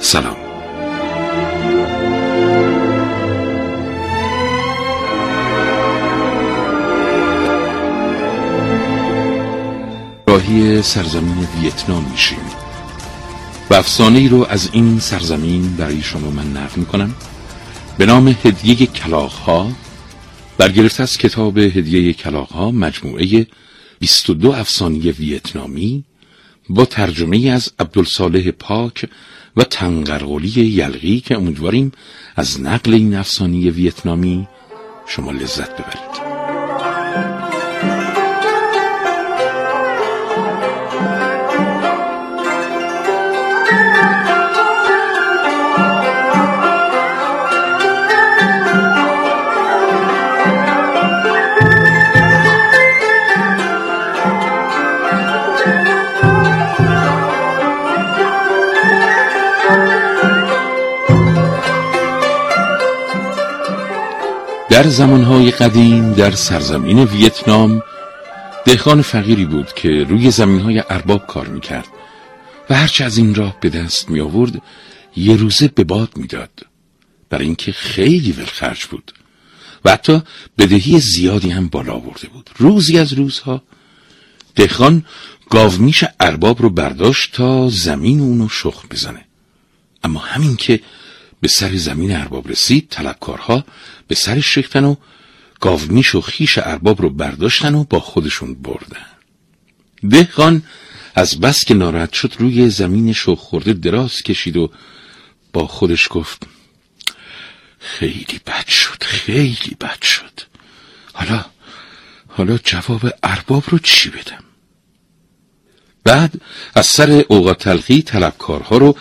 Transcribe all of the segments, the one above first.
سلام. راهی سرزمین ویتنام میشیم. و افسانه ای رو از این سرزمین برای شما من نقل می‌کنم. به نام هدیه کلاغ ها برگرفته از کتاب هدیه کلاغ ها مجموعه 22 افسانه ویتنامی با ترجمه از عبدالصالح پاک و تنقرقلی یلغی که امیدواریم از نقل این افسانی ویتنامی شما لذت ببرید. در زمانهای قدیم در سرزمین ویتنام دهخان فقیری بود که روی زمینهای ارباب کار می‌کرد و هرچه از این راه به دست می آورد یه روزه به باد می‌داد. برای اینکه خیلی ولخرج بود و حتی بدهی زیادی هم بالا آورده بود. روزی از روزها دهخان گاومیش ارباب رو برداشت تا زمین اونو شخم بزنه. اما همین که به سر زمین ارباب رسید طلبکارها به سرش ریختن و گاومیش و خیش ارباب رو برداشتن و با خودشون بردن. دهقان از بس که ناراحت شد روی زمین شخ خورده دراز کشید و با خودش گفت خیلی بد شد خیلی بد شد. حالا حالا جواب ارباب رو چی بدم؟ بعد از سر اوقات تلخی طلبکارها رو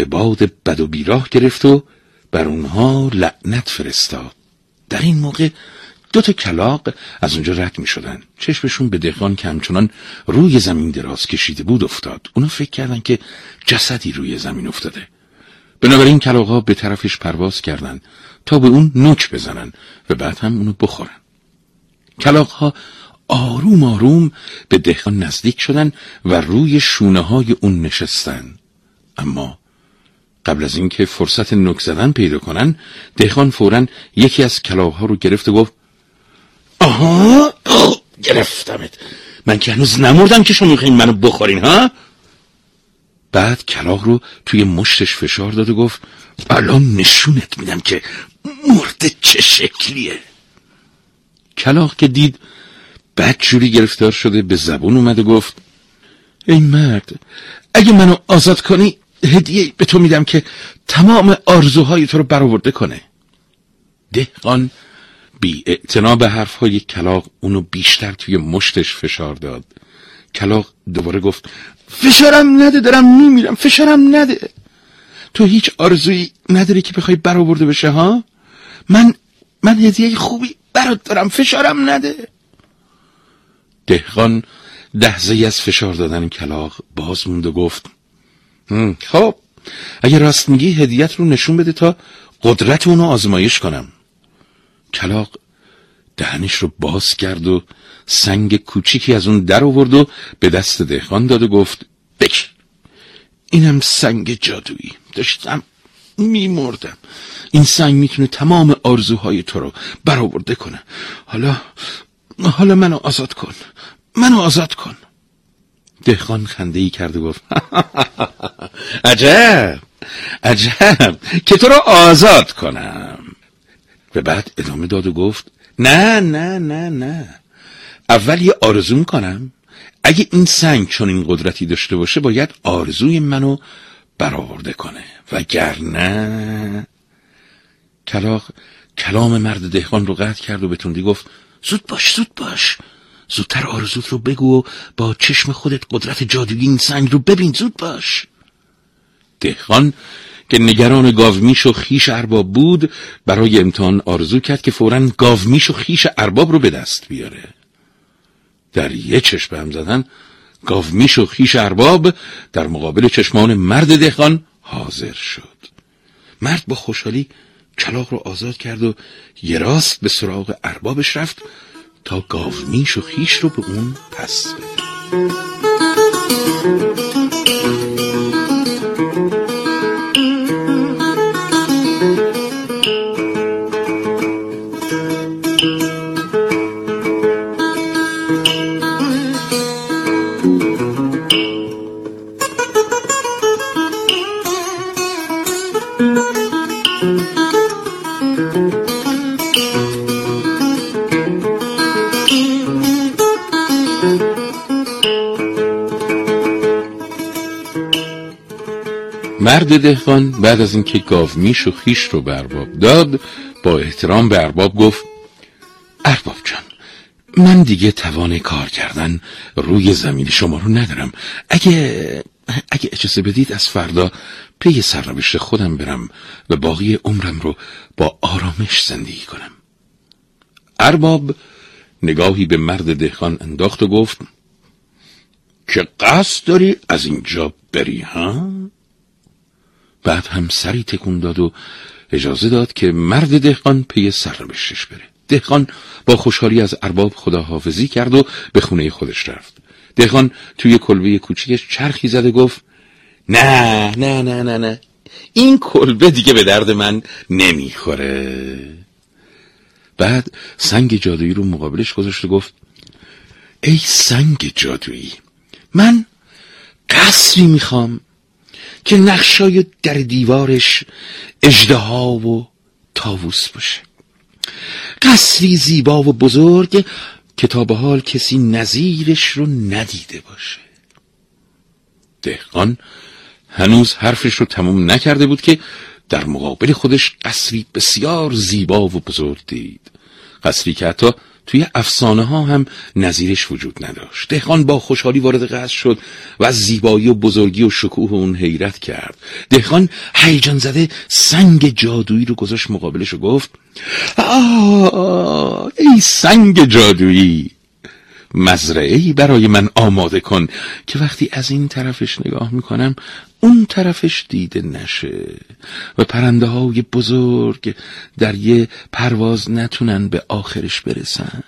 به باد بد و بیراه گرفت و بر اونها لعنت فرستاد در این موقع دو تا کلاق از اونجا رد می شدن. چشمشون به دهقان که همچنان روی زمین دراز کشیده بود افتاد. اونا فکر کردن که جسدی روی زمین افتاده. بنابراین کلاقها به طرفش پرواز کردند تا به اون نوک بزنن و بعد هم اونو بخورن. کلاقها آروم آروم به دهقان نزدیک شدن و روی شونه های اون نشستن. اما قبل از اینکه فرصت نک زدن پیدا کنن دهخان فورا یکی از کلاغها رو گرفت و گفت آها گرفتمت. من که هنوز نمردم که شما می‌خواین منو بخورین ها؟ بعد کلاغ رو توی مشتش فشار داد و گفت الان نشونت میدم که مرده چه شکلیه. کلاغ که دید بعد جوری گرفتار شده به زبون اومد و گفت ای مرد اگه منو آزاد کنی هدیه به تو میدم که تمام آرزوهای تو رو برآورده کنه. دهقان بی اعتنا به حرفهای کلاق اونو بیشتر توی مشتش فشار داد. کلاق دوباره گفت فشارم نده دارم میمیرم فشارم نده. تو هیچ آرزویی نداری که بخوای برآورده بشه ها؟ من من هدیه خوبی برات دارم فشارم نده. دهقان دهزه از فشار دادن کلاق باز موند و گفت خب اگه راست میگی هدیت رو نشون بده تا قدرت اونو آزمایش کنم. کلاق دهنش رو باز کرد و سنگ کوچیکی از اون در آورد و به دست دهخان داد و گفت بکر اینم سنگ جادویی. داشتم میمردم. این سنگ می‌تونه تمام آرزوهای تو رو برآورده کنه. حالا حالا منو آزاد کن. منو آزاد کن. دهخان خنده ای کرد و گفت عجب عجب که تو رو آزاد کنم. و بعد ادامه داد و گفت نه نه نه نه. اول یه آرزو کنم اگه این سنگ چون این قدرتی داشته باشه باید آرزوی منو برآورده کنه. وگرنه کلاق کلام مرد دهقان رو قطع کرد و به تندی گفت زود باش زود باش. زودتر آرزوت رو بگو و با چشم خودت قدرت جادویی این سنگ رو ببین. زود باش. دهقان که نگران گاومیش و خیش ارباب بود برای امتحان آرزو کرد که فورا گاومیش و خیش ارباب رو به دست بیاره. در یه چشم هم زدن گاومیش و خیش ارباب در مقابل چشمان مرد دهقان حاضر شد. مرد با خوشحالی کلاق رو آزاد کرد و یه راست به سراغ اربابش رفت تا گاومیش و خیش رو به اون پس بده مرد دهقان بعد از اینکه گاومیش و خیش رو به ارباب داد با احترام به ارباب گفت ارباب جان من دیگه توان کار کردن روی زمین شما رو ندارم اگه اگه اجازه بدید از فردا پی سرنوشت خودم برم و باقی عمرم رو با آرامش زندگی کنم ارباب نگاهی به مرد دهقان انداخت و گفت که قصد داری از اینجا بری ها؟ بعد هم سری تکون داد و اجازه داد که مرد دهقان پی سرنوشتش بره. دهقان با خوشحالی از ارباب خداحافظی کرد و به خونه خودش رفت. دهقان توی کلبه کوچیکش چرخی زد و گفت نه نه نه نه نه. این کلبه دیگه به درد من نمی‌خوره. بعد سنگ جادویی رو مقابلش گذاشت و گفت ای سنگ جادویی من قصری می‌خوام که نقشای در دیوارش اجدها و تاووس باشه. قصری زیبا و بزرگ که تا به حال کسی نظیرش رو ندیده باشه. دهقان هنوز حرفش رو تموم نکرده بود که در مقابل خودش قصری بسیار زیبا و بزرگ دید. قصری که حتی توی افسانه ها هم نظیرش وجود نداشت. دهقان با خوشحالی وارد قصر شد و از زیبایی و بزرگی و شکوه اون حیرت کرد. دهقان هیجان زده سنگ جادویی رو گذاشت مقابلش و گفت آه ای سنگ جادویی مزرعه برای من آماده کن که وقتی از این طرفش نگاه می‌کنم اون طرفش دیده نشه و پرنده های بزرگ در یه پرواز نتونن به آخرش برسن.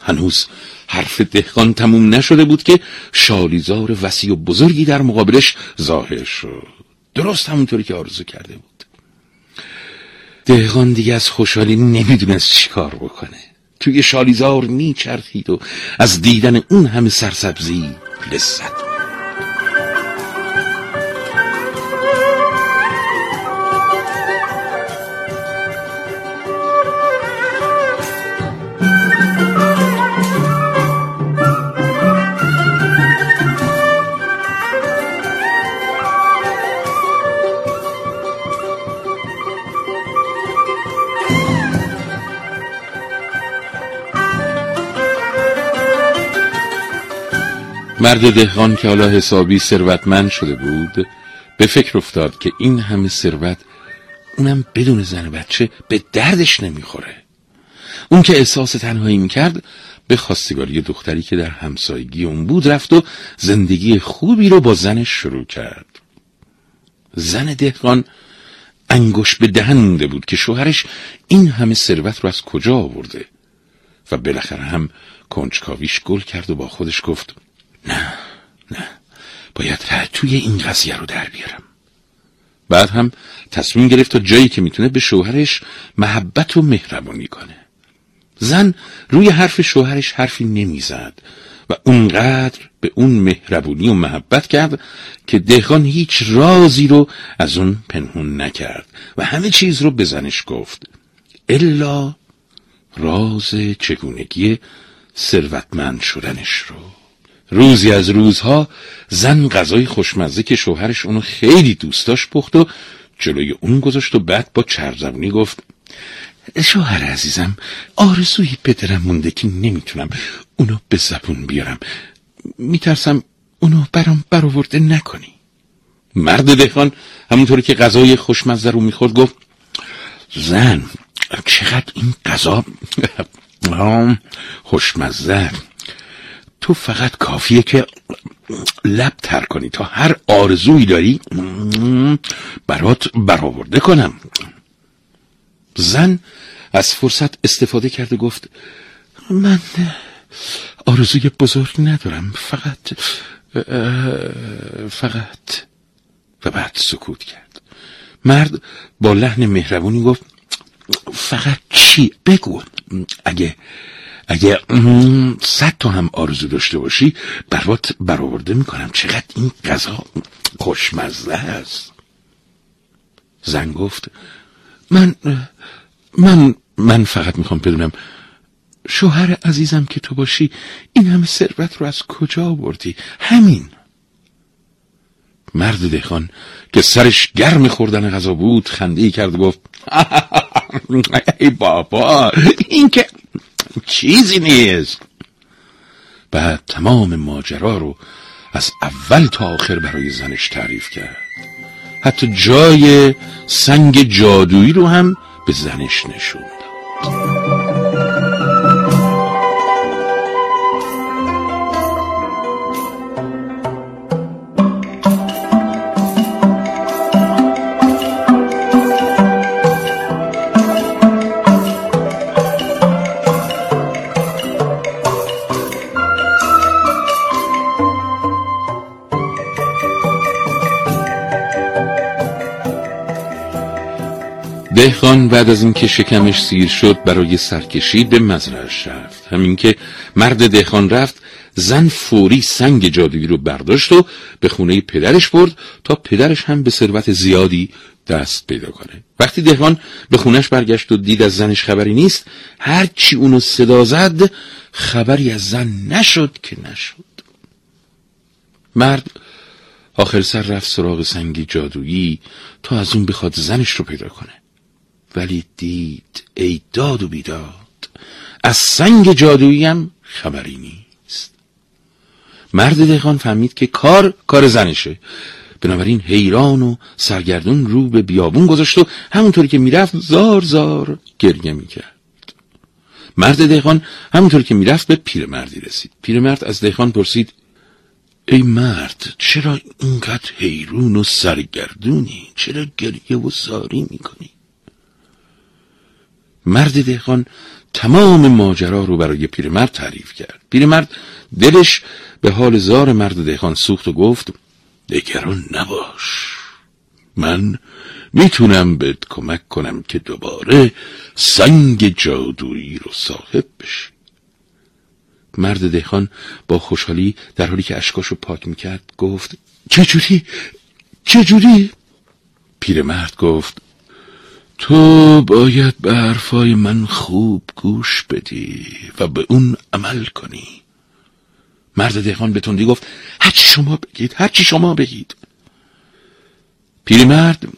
هنوز حرف دهقان تموم نشده بود که شالیزار وسیع و بزرگی در مقابلش ظاهر شد. درست همونطوری که آرزو کرده بود. دهقان دیگه از خوشحالی نمی‌دونست چیکار بکنه. توی شالیزار میچرخید و از دیدن اون همه سرسبزی لذت مرد دهقان که حالا حسابی ثروتمند شده بود به فکر افتاد که این همه ثروت اونم بدون زن بچه به دردش نمی‌خوره. اون که احساس تنهایی می‌کرد به خواستگاری دختری که در همسایگی اون بود رفت و زندگی خوبی رو با زنش شروع کرد. زن دهقان انگوش به دهن مونده بود که شوهرش این همه ثروت رو از کجا آورده؟ و بالاخره هم کنجکاویش گل کرد و با خودش گفت نه نه. باید توی این قضیه رو در بیارم. بعد هم تصمیم گرفت تا جایی که می‌تونه به شوهرش محبت و مهربانی کنه. زن روی حرف شوهرش حرفی نمی‌زد و اونقدر به اون مهربونی و محبت کرد که دهقان هیچ رازی رو از اون پنهون نکرد و همه چیز رو به زنش گفت. الا راز چگونگی ثروتمند شدنش رو. روزی از روزها زن غذای خوشمزه که شوهرش اونو خیلی دوست داشت پخت و جلوی اون گذاشت و بعد با چرزبونی گفت شوهر عزیزم آرزوی پدرم مونده که نمی‌تونم اونو به زبون بیارم. میترسم اونو برام برآورده نکنی. مرد دهخان همونطوری که غذای خوشمزه رو می‌خورد گفت زن چقدر این غذا خوشمزه. تو فقط کافیه که لب تر کنی. تا هر آرزویی داری برات برآورده کنم. زن از فرصت استفاده کرده گفت من آرزوی بزرگ ندارم. فقط فقط و بعد سکوت کرد. مرد با لحن مهربونی گفت فقط چی؟ بگو. اگه اگه صد تا هم آرزو داشته باشی برات برآورده می‌کنم. چقدر این غذا خوشمزه است. زن گفت من من من فقط می‌خوام بدونم شوهر عزیزم که تو باشی این همه ثروت رو از کجا آوردی؟ همین. مرد دهخان که سرش گرم خوردن غذا بود خنده کرد و گفت ای بابا این که چیزی نیست. بعد تمام ماجرا رو از اول تا آخر برای زنش تعریف کرد. حتی جای سنگ جادویی رو هم به زنش نشون داد دهخان بعد از اینکه شکمش سیر شد برای سرکشی به مزرعش رفت. همین که مرد دهخان رفت زن فوری سنگ جادویی رو برداشت و به خونه پدرش برد تا پدرش هم به ثروت زیادی دست پیدا کنه. وقتی دهقان به خونش برگشت و دید از زنش خبری نیست هرچی اونو صدا زد خبری از زن نشد که نشد. مرد آخر سر رفت سراغ سنگ جادویی تا از اون بخواد زنش رو پیدا کنه. ولی دید ای داد و بیداد از سنگ جادویی هم خبری نیست. مرد دهقان فهمید که کار کار زنشه. بنابراین حیران و سرگردون رو به بیابون گذاشت و همونطوری که می‌رفت زار زار گریه می‌کرد. مرد دهقان همونطوری که می‌رفت به پیرمردی رسید. پیرمرد از دهقان پرسید ای مرد چرا اینقدر حیرون و سرگردونی؟ چرا گریه و زاری می‌کنی؟ مرد دهقان تمام ماجرا رو برای پیرمرد تعریف کرد پیرمرد دلش به حال زار مرد دهقان سوخت و گفت نگران نباش من می‌تونم بهت کمک کنم که دوباره سنگ جادویی رو صاحب بشی مرد دهخان با خوشحالی در حالی که اشکاشو پاک می‌کرد گفت چجوری؟ چجوری؟ پیرمرد گفت تو باید به حرفای من خوب گوش بدی و به اون عمل کنی. مرد دهقان به تندی گفت هرچی شما بگید هرچی شما بگید. پیرمرد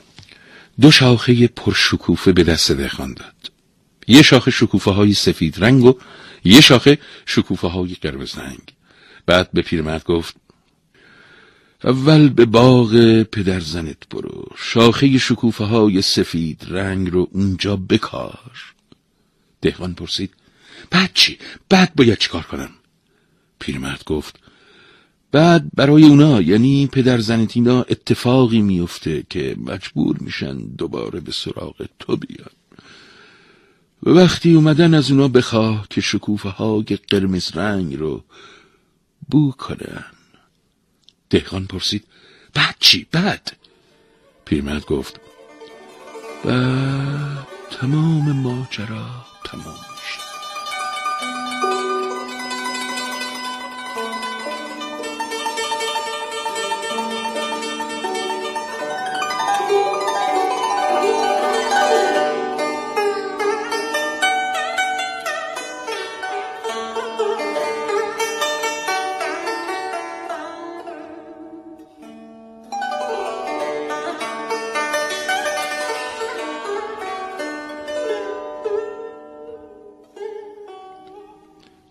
دو شاخه پرشکوفه به دست دهقان داد. یه شاخه شکوفه های سفید رنگ و یه شاخه شکوفه های قرمز رنگ. بعد به پیرمرد گفت اول به باغ پدر زنت برو شاخه شکوفه های سفید رنگ رو اونجا بکار دهقان پرسید بعد چی؟ بعد باید چیکار کنم؟ پیرمرد گفت بعد برای اونا یعنی پدر زنتینا اتفاقی میفته که مجبور میشن دوباره به سراغ تو بیان و وقتی اومدن از اونا بخواه که شکوفه های قرمز رنگ رو بو کنن دهقان پرسید بعد چی؟ بعد؟ پیرمرد گفت بعد تمام ماجرا تمام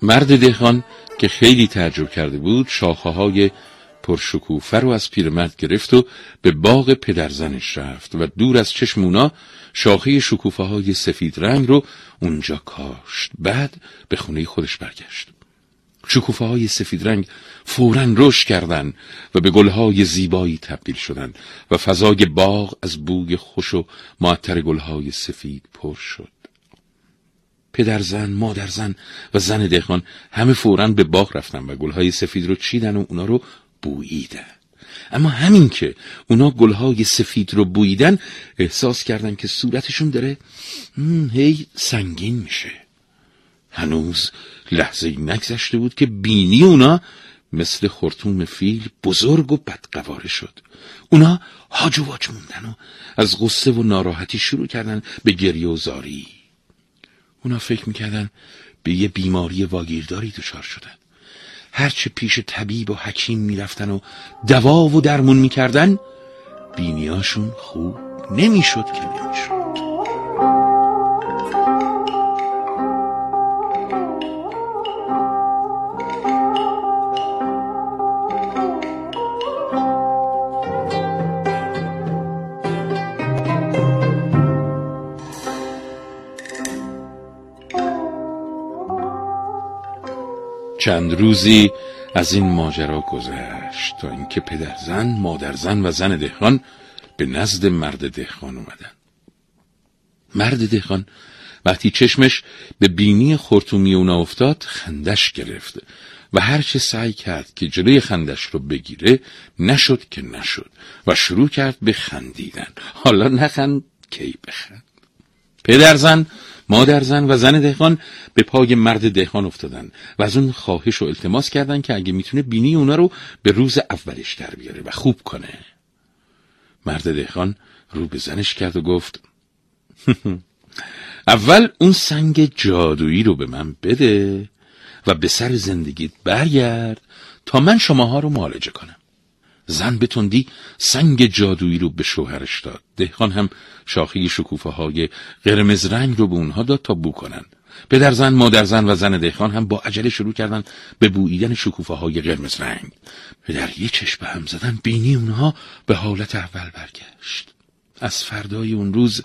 مرد دهخان که خیلی تعجب کرده بود شاخه های پرشکوفه رو از پیرمرد گرفت و به باغ پدرزنش رفت و دور از چشم اونا شاخه شکوفه های سفید رنگ رو اونجا کاشت. بعد به خونه خودش برگشت. شکوفه های سفید رنگ فورا رشد کردند و به گلهای زیبایی تبدیل شدند و فضای باغ از بوی خوش و معطر گلهای سفید پر شد. پدرزن، مادرزن و زن دهقان همه فورا به باغ رفتن و گلهای سفید رو چیدن و اونا رو بوییدن. اما همین که اونا گلهای سفید رو بوییدن احساس کردن که صورتشون داره هی سنگین میشه. هنوز لحظه نگذشته بود که بینی اونا مثل خرطوم فیل بزرگ و بدقواره شد. اونا هاج و واج موندن و از غصه و ناراحتی شروع کردن به گریه و زاری. اونا فکر می‌کردن به یه بیماری واگیرداری دچار شدن. هرچه پیش طبیب و حکیم می‌رفتن و دوا و درمون می‌کردن بینیاشون خوب نمی‌شد که نمی‌شد. چند روزی از این ماجرا گذشت تا اینکه پدرزن، مادرزن و زن دهقان به نزد مرد دهقان اومدن. مرد دهقان وقتی چشمش به بینی خورتومی اونا افتاد خندش گرفت و هرچه سعی کرد که جلوی خندش رو بگیره نشد که نشد و شروع کرد به خندیدن حالا نخند کی بخند پدرزن مادرزن و زن دهقان به پای مرد دهقان افتادن و از اون خواهش و التماس کردن که اگه می‌تونه بینی اونا رو به روز اولش در بیاره و خوب کنه. مرد دهقان رو به زنش کرد و گفت اول اون سنگ جادویی رو به من بده و به سر زندگیت برگرد تا من شماها رو معالجه کنم. زن به تندی سنگ جادویی رو به شوهرش داد. دهقان هم شاخه شکوفه های قرمز رنگ رو به اونها داد تا بو کنن. پدر زن مادر زن و زن دهقان هم با عجله شروع کردن به بوییدن شکوفه های قرمز رنگ. پدر یه چشم به هم زدن بینی اونها به حالت اول برگشت. از فردای اون روز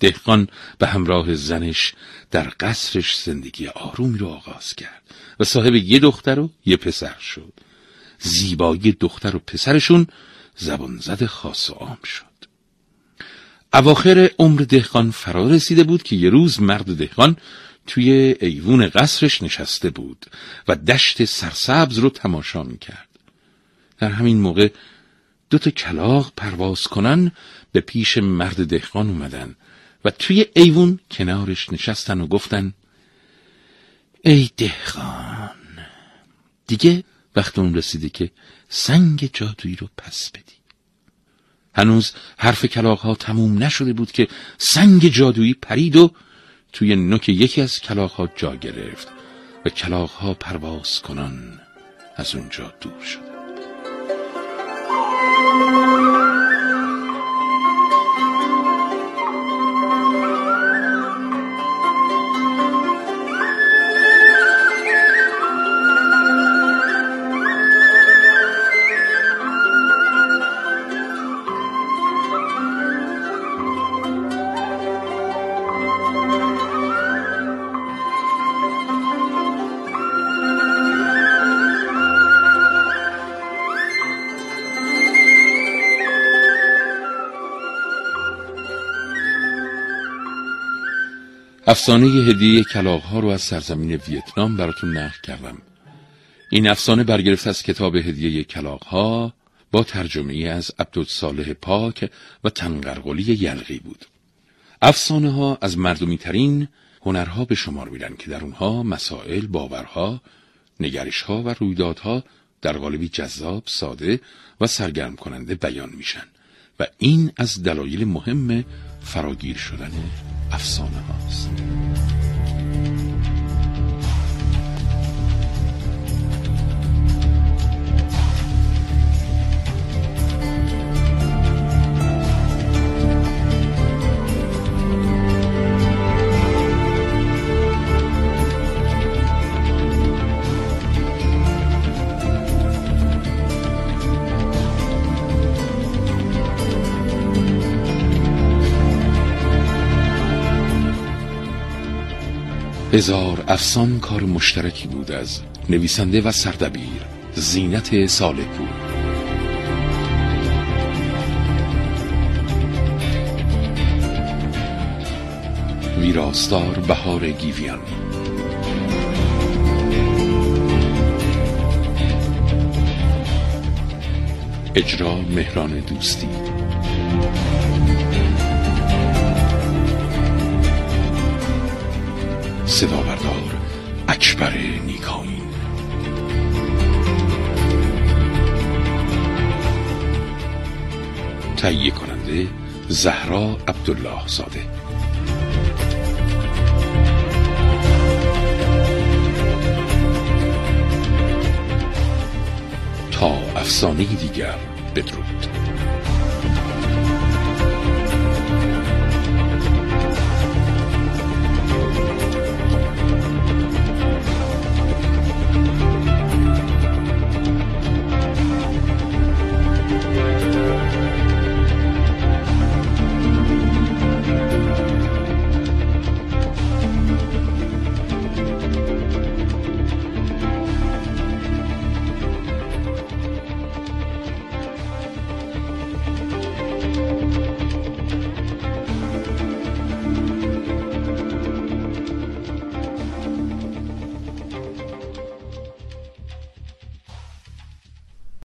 دهقان به همراه زنش در قصرش زندگی آرومی رو آغاز کرد و صاحب یه دختر و یه پسر شد. زیبایی دختر و پسرشون زبان زد خاص و عام شد. اواخر عمر دهقان فرا رسیده بود که یه روز مرد دهقان توی ایوون قصرش نشسته بود و دشت سرسبز رو تماشا می‌کرد. در همین موقع دو تا کلاغ پرواز کنن به پیش مرد دهقان اومدن و توی ایوون کنارش نشستن و گفتن ای دهقان دیگه وقت اون رسیده که سنگ جادویی رو پس بدی. هنوز حرف کلاق ها تموم نشده بود که سنگ جادویی پرید و توی نوک یکی از کلاق ها جا گرفت و کلاق ها پرواز کنان از اونجا دور شد. افسانه هدیه کلاغ ها رو از سرزمین ویتنام براتون نقل کردم. این افسانه برگرفته از کتاب هدیه کلاغ ها با ترجمه از عبدالصالح پاک و تنقرقلی یلغی بود. افسانه ها از مردمی ترین هنرها به شمار میرن که در اونها مسائل، باورها، نگرشها و رویدادها در قالبی جذاب، ساده و سرگرم کننده بیان میشن و این از دلایل مهم فراگیر شدن افسانه هاست. هزار افسان کار مشترکی بود از نویسنده و سردبیر زینت صالح بود ویراستار بهار گیویان. اجرا مهران دوستی. صدا بردار اکبر نیکاین تهیه کننده زهرا عبدالله زاده. تا افسانه دیگر بدرود.